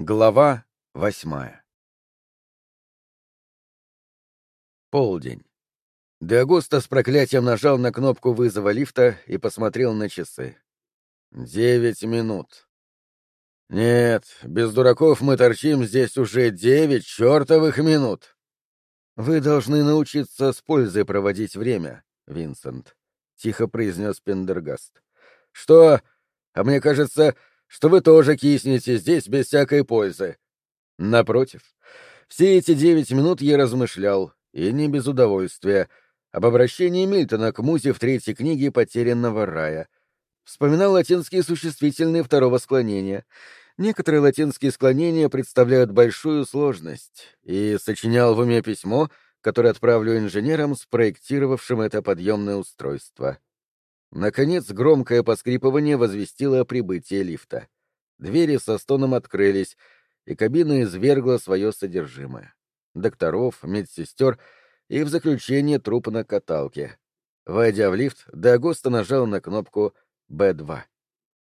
Глава восьмая Полдень. Деагуста с проклятием нажал на кнопку вызова лифта и посмотрел на часы. Девять минут. Нет, без дураков мы торчим здесь уже девять чертовых минут. Вы должны научиться с пользой проводить время, Винсент, — тихо произнес Пендергаст. Что? А мне кажется, что вы тоже киснете здесь без всякой пользы. Напротив, все эти девять минут я размышлял, и не без удовольствия, об обращении Мильтона к музе в третьей книге «Потерянного рая». Вспоминал латинские существительные второго склонения. Некоторые латинские склонения представляют большую сложность, и сочинял в уме письмо, которое отправлю инженерам, спроектировавшим это подъемное устройство. Наконец громкое поскрипывание возвестило о прибытии лифта. Двери со стоном открылись, и кабина извергла свое содержимое. Докторов, медсестер и в заключение труп на каталке. Войдя в лифт, Дагоста нажал на кнопку «Б2».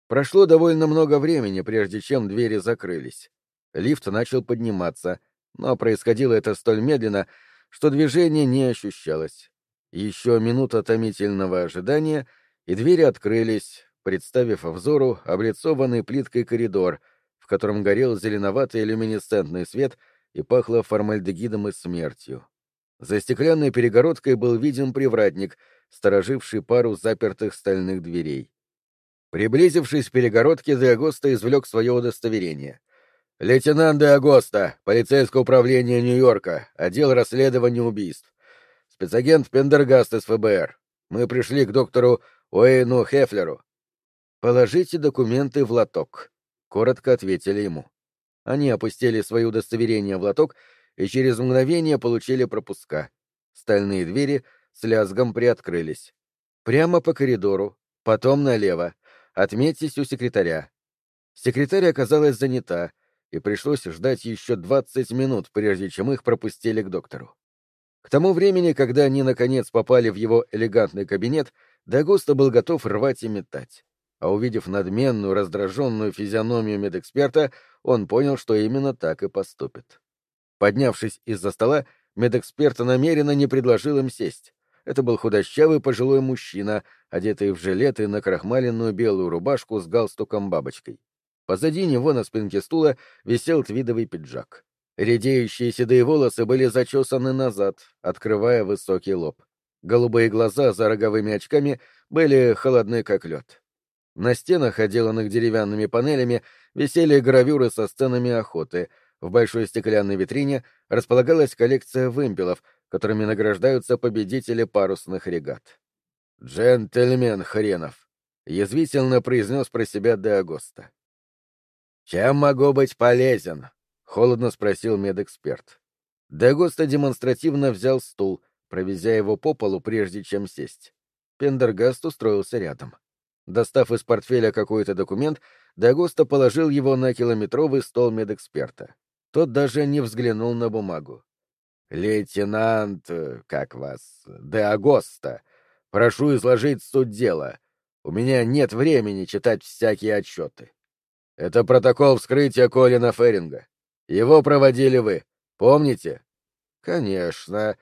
Прошло довольно много времени, прежде чем двери закрылись. Лифт начал подниматься, но происходило это столь медленно, что движение не ощущалось. Еще минута томительного ожидания — и двери открылись, представив взору облицованный плиткой коридор, в котором горел зеленоватый люминесцентный свет и пахло формальдегидом и смертью. За стеклянной перегородкой был виден привратник, стороживший пару запертых стальных дверей. Приблизившись к перегородке, Деагоста извлек свое удостоверение. «Лейтенант Деагоста, полицейское управление Нью-Йорка, отдел расследования убийств. Спецагент Пендергаст из ФБР. Мы пришли к доктору Уэйну Хефлеру. «Положите документы в лоток», — коротко ответили ему. Они опустили свои удостоверения в лоток и через мгновение получили пропуска. Стальные двери с лязгом приоткрылись. Прямо по коридору, потом налево. Отметьтесь у секретаря. Секретарь оказалась занята, и пришлось ждать еще двадцать минут, прежде чем их пропустили к доктору. К тому времени, когда они наконец попали в его элегантный кабинет, Дагуста был готов рвать и метать. А увидев надменную, раздраженную физиономию медэксперта, он понял, что именно так и поступит. Поднявшись из-за стола, медэксперт намеренно не предложил им сесть. Это был худощавый пожилой мужчина, одетый в жилет и накрахмаленную белую рубашку с галстуком-бабочкой. Позади него на спинке стула висел твидовый пиджак. Редеющие седые волосы были зачесаны назад, открывая высокий лоб. Голубые глаза за роговыми очками были холодны, как лед. На стенах, отделанных деревянными панелями, висели гравюры со сценами охоты. В большой стеклянной витрине располагалась коллекция вымпелов, которыми награждаются победители парусных регат. «Джентльмен хренов!» — язвительно произнес про себя Де «Чем могу быть полезен?» — холодно спросил медэксперт. Де демонстративно взял стул, провезя его по полу, прежде чем сесть. Пендергаст устроился рядом. Достав из портфеля какой-то документ, Дагоста положил его на километровый стол медэксперта. Тот даже не взглянул на бумагу. «Лейтенант, как вас, Де прошу изложить суть дела. У меня нет времени читать всякие отчеты. Это протокол вскрытия Колина Ферринга. Его проводили вы. Помните?» «Конечно.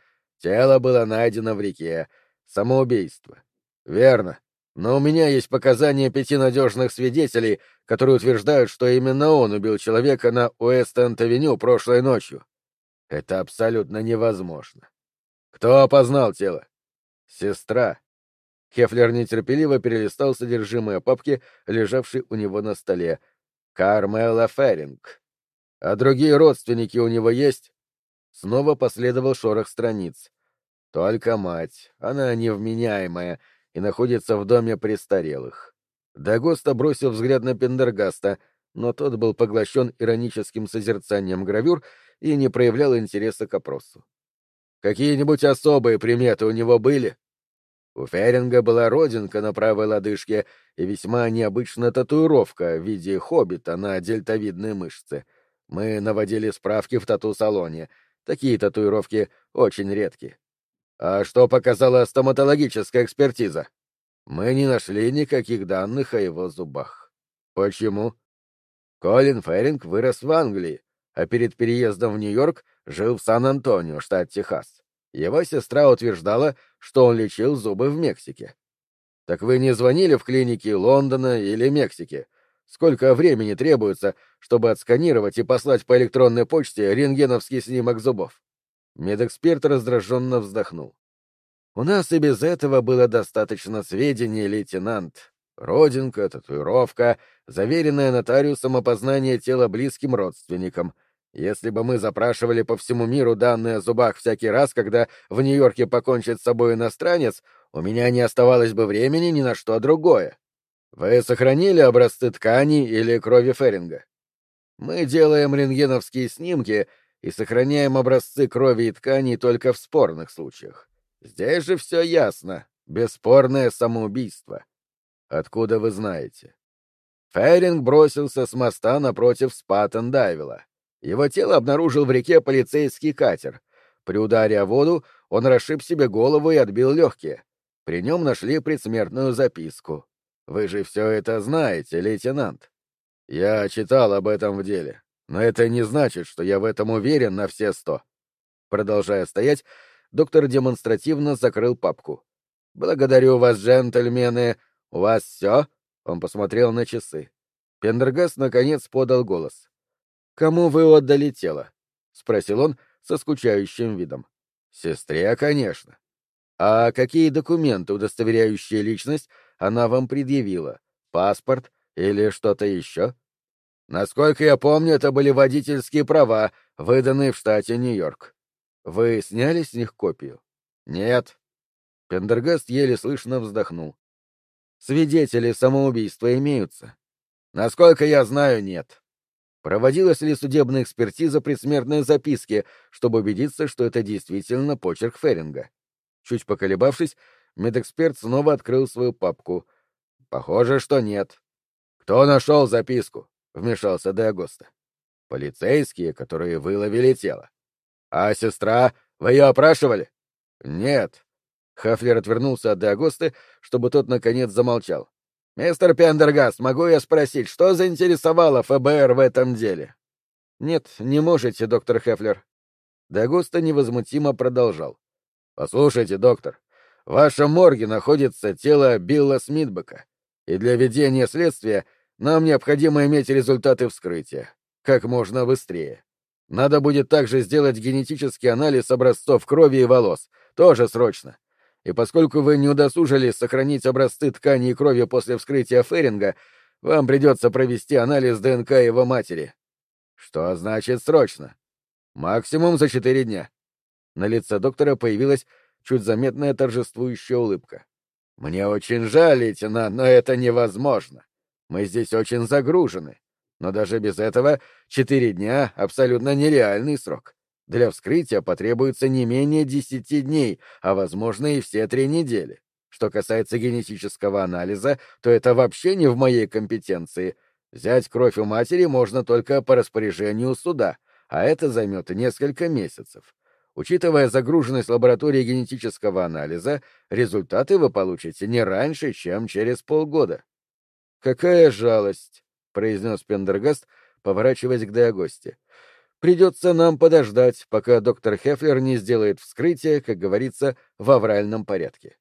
Тело было найдено в реке. Самоубийство. Верно. Но у меня есть показания пяти надежных свидетелей, которые утверждают, что именно он убил человека на Уэст-Энд-Авеню прошлой ночью. Это абсолютно невозможно. Кто опознал тело? Сестра. Хефлер нетерпеливо перелистал содержимое папки, лежавшей у него на столе. Кармела Ферринг. А другие родственники у него есть? Снова последовал шорох страниц. Только мать, она невменяемая и находится в доме престарелых. Дагоста бросил взгляд на Пендергаста, но тот был поглощен ироническим созерцанием гравюр и не проявлял интереса к опросу. Какие-нибудь особые приметы у него были? У Феринга была родинка на правой лодыжке и весьма необычная татуировка в виде хоббита на дельтовидной мышце. Мы наводили справки в тату-салоне — Такие татуировки очень редки. А что показала стоматологическая экспертиза? Мы не нашли никаких данных о его зубах. Почему? Колин Феринг вырос в Англии, а перед переездом в Нью-Йорк жил в Сан-Антонио, штат Техас. Его сестра утверждала, что он лечил зубы в Мексике. Так вы не звонили в клиники Лондона или Мексики? Сколько времени требуется, чтобы отсканировать и послать по электронной почте рентгеновский снимок зубов? Медэксперт раздраженно вздохнул. У нас и без этого было достаточно сведений, лейтенант. Родинка, татуировка, заверенное нотариусом опознание тела близким родственникам — если бы мы запрашивали по всему миру данные о зубах всякий раз, когда в Нью-Йорке покончит с собой иностранец, у меня не оставалось бы времени ни на что другое. Вы сохранили образцы ткани или крови Феринга? Мы делаем рентгеновские снимки и сохраняем образцы крови и тканей только в спорных случаях. Здесь же все ясно. Бесспорное самоубийство. Откуда вы знаете? Феринг бросился с моста напротив Спаттен-Дайвила. Его тело обнаружил в реке полицейский катер. При ударе о воду он расшиб себе голову и отбил легкие. При нем нашли предсмертную записку. Вы же все это знаете, лейтенант. Я читал об этом в деле, но это не значит, что я в этом уверен на все сто. Продолжая стоять, доктор демонстративно закрыл папку. «Благодарю вас, джентльмены. У вас все?» Он посмотрел на часы. Пендергаст наконец подал голос. «Кому вы отдали тело?» — спросил он со скучающим видом. «Сестре, конечно. А какие документы, удостоверяющие личность, она вам предъявила? Паспорт или что-то еще?» «Насколько я помню, это были водительские права, выданные в штате Нью-Йорк. Вы сняли с них копию?» «Нет». Пендергаст еле слышно вздохнул. «Свидетели самоубийства имеются?» «Насколько я знаю, нет. Проводилась ли судебная экспертиза предсмертной записки, чтобы убедиться, что это действительно почерк Феринга? Чуть поколебавшись, медэксперт снова открыл свою папку. Похоже, что нет. Кто нашел записку? Вмешался Деагоста. Полицейские, которые выловили тело. А сестра, вы ее опрашивали? Нет. Хафлер отвернулся от Деагосты, чтобы тот наконец замолчал. «Мистер Пендергаст, могу я спросить, что заинтересовало ФБР в этом деле?» «Нет, не можете, доктор Хефлер». Дагуста невозмутимо продолжал. «Послушайте, доктор, в вашем морге находится тело Билла Смитбека, и для ведения следствия нам необходимо иметь результаты вскрытия. Как можно быстрее. Надо будет также сделать генетический анализ образцов крови и волос. Тоже срочно и поскольку вы не удосужились сохранить образцы ткани и крови после вскрытия Феринга, вам придется провести анализ ДНК его матери. Что значит срочно? Максимум за четыре дня. На лице доктора появилась чуть заметная торжествующая улыбка. Мне очень жаль, лейтенант, но это невозможно. Мы здесь очень загружены. Но даже без этого четыре дня — абсолютно нереальный срок. Для вскрытия потребуется не менее десяти дней, а, возможно, и все три недели. Что касается генетического анализа, то это вообще не в моей компетенции. Взять кровь у матери можно только по распоряжению суда, а это займет несколько месяцев. Учитывая загруженность лаборатории генетического анализа, результаты вы получите не раньше, чем через полгода. «Какая жалость!» — произнес Пендергаст, поворачиваясь к Диагосте. Придется нам подождать, пока доктор Хефлер не сделает вскрытие, как говорится, в авральном порядке.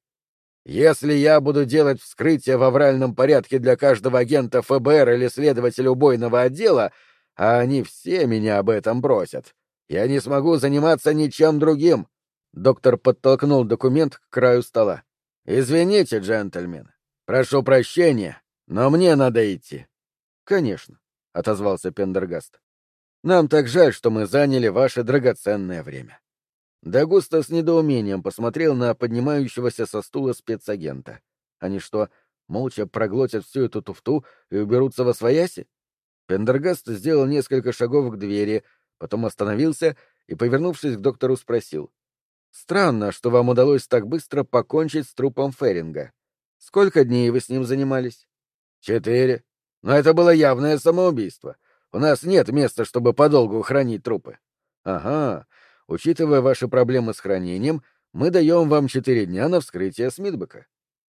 Если я буду делать вскрытие в авральном порядке для каждого агента ФБР или следователя убойного отдела, а они все меня об этом просят, я не смогу заниматься ничем другим. Доктор подтолкнул документ к краю стола. Извините, джентльмен. Прошу прощения, но мне надо идти. Конечно, отозвался Пендергаст. Нам так жаль, что мы заняли ваше драгоценное время. Дагуста с недоумением посмотрел на поднимающегося со стула спецагента. Они что, молча проглотят всю эту туфту и уберутся во свояси? Пендергаст сделал несколько шагов к двери, потом остановился и, повернувшись к доктору, спросил. «Странно, что вам удалось так быстро покончить с трупом Феринга. Сколько дней вы с ним занимались?» «Четыре. Но это было явное самоубийство. У нас нет места, чтобы подолгу хранить трупы. Ага. Учитывая ваши проблемы с хранением, мы даем вам четыре дня на вскрытие Смитбека.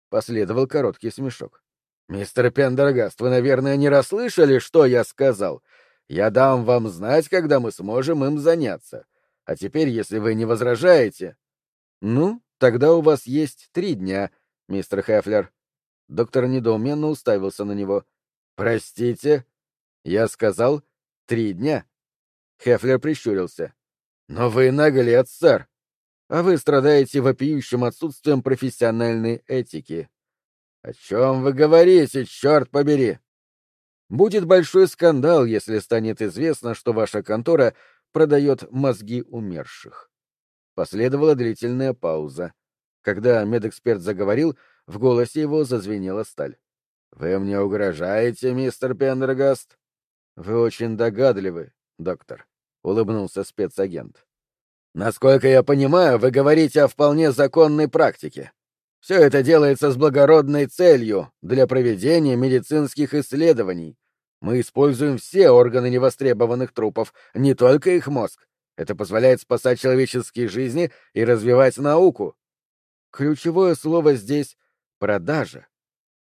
Последовал короткий смешок. Мистер Пендергаст, вы, наверное, не расслышали, что я сказал. Я дам вам знать, когда мы сможем им заняться. А теперь, если вы не возражаете... Ну, тогда у вас есть три дня, мистер Хефлер. Доктор недоуменно уставился на него. Простите? Я сказал три дня. Хефлер прищурился. Но вы наглец, сэр. А вы страдаете вопиющим отсутствием профессиональной этики. О чем вы говорите, черт побери? Будет большой скандал, если станет известно, что ваша контора продает мозги умерших. Последовала длительная пауза. Когда медэксперт заговорил, в голосе его зазвенела сталь. — Вы мне угрожаете, мистер Пендергаст? — Вы очень догадливы, доктор, — улыбнулся спецагент. — Насколько я понимаю, вы говорите о вполне законной практике. Все это делается с благородной целью для проведения медицинских исследований. Мы используем все органы невостребованных трупов, не только их мозг. Это позволяет спасать человеческие жизни и развивать науку. Ключевое слово здесь — продажа.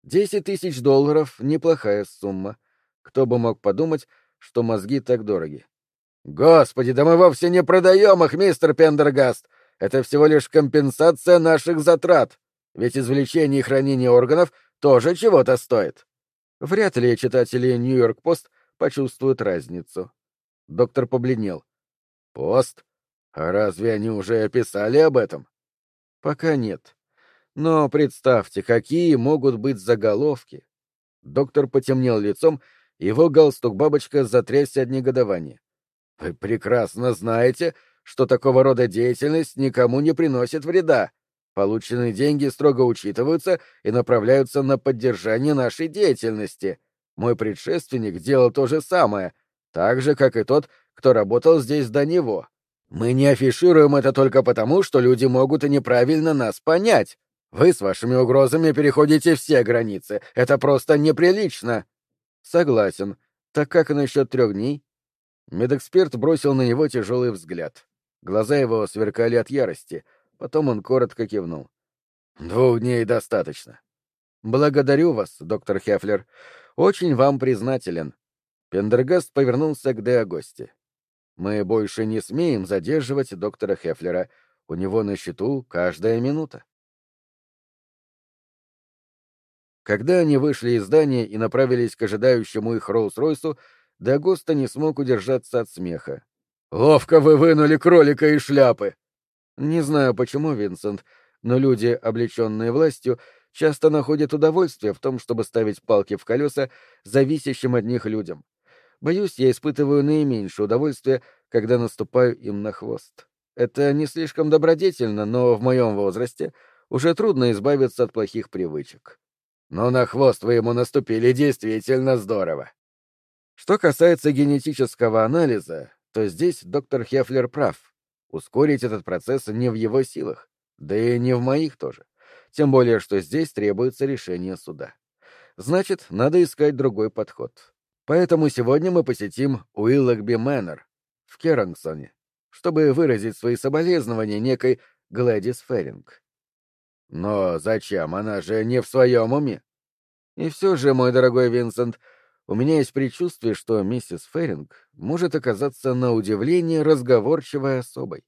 Десять тысяч долларов — неплохая сумма. Кто бы мог подумать, что мозги так дороги. Господи, да мы вовсе не продаем их, мистер Пендергаст. Это всего лишь компенсация наших затрат. Ведь извлечение и хранение органов тоже чего-то стоит. Вряд ли читатели Нью-Йорк-Пост почувствуют разницу. Доктор побледнел. «Пост? А разве они уже писали об этом?» «Пока нет. Но представьте, какие могут быть заголовки!» Доктор потемнел лицом, его галстук-бабочка затрясся от негодования. «Вы прекрасно знаете, что такого рода деятельность никому не приносит вреда. Полученные деньги строго учитываются и направляются на поддержание нашей деятельности. Мой предшественник делал то же самое, так же, как и тот, кто работал здесь до него. Мы не афишируем это только потому, что люди могут и неправильно нас понять. Вы с вашими угрозами переходите все границы. Это просто неприлично. Согласен. Так как насчет трех дней? Медэксперт бросил на него тяжелый взгляд. Глаза его сверкали от ярости — Потом он коротко кивнул. «Двух дней достаточно». «Благодарю вас, доктор Хефлер. Очень вам признателен». Пендергаст повернулся к Деогости. «Мы больше не смеем задерживать доктора Хефлера. У него на счету каждая минута». Когда они вышли из здания и направились к ожидающему их Роллс-Ройсу, Деогоста не смог удержаться от смеха. «Ловко вы вынули кролика из шляпы!» Не знаю почему, Винсент, но люди, облеченные властью, часто находят удовольствие в том, чтобы ставить палки в колеса зависящим от них людям. Боюсь, я испытываю наименьшее удовольствие, когда наступаю им на хвост. Это не слишком добродетельно, но в моем возрасте уже трудно избавиться от плохих привычек. Но на хвост вы ему наступили действительно здорово. Что касается генетического анализа, то здесь доктор Хефлер прав. Ускорить этот процесс не в его силах, да и не в моих тоже. Тем более, что здесь требуется решение суда. Значит, надо искать другой подход. Поэтому сегодня мы посетим Уиллогби Мэннер в Керангсоне, чтобы выразить свои соболезнования некой Глэдис Ферринг. Но зачем? Она же не в своем уме. И все же, мой дорогой Винсент, у меня есть предчувствие, что миссис Ферринг может оказаться на удивление разговорчивой особой.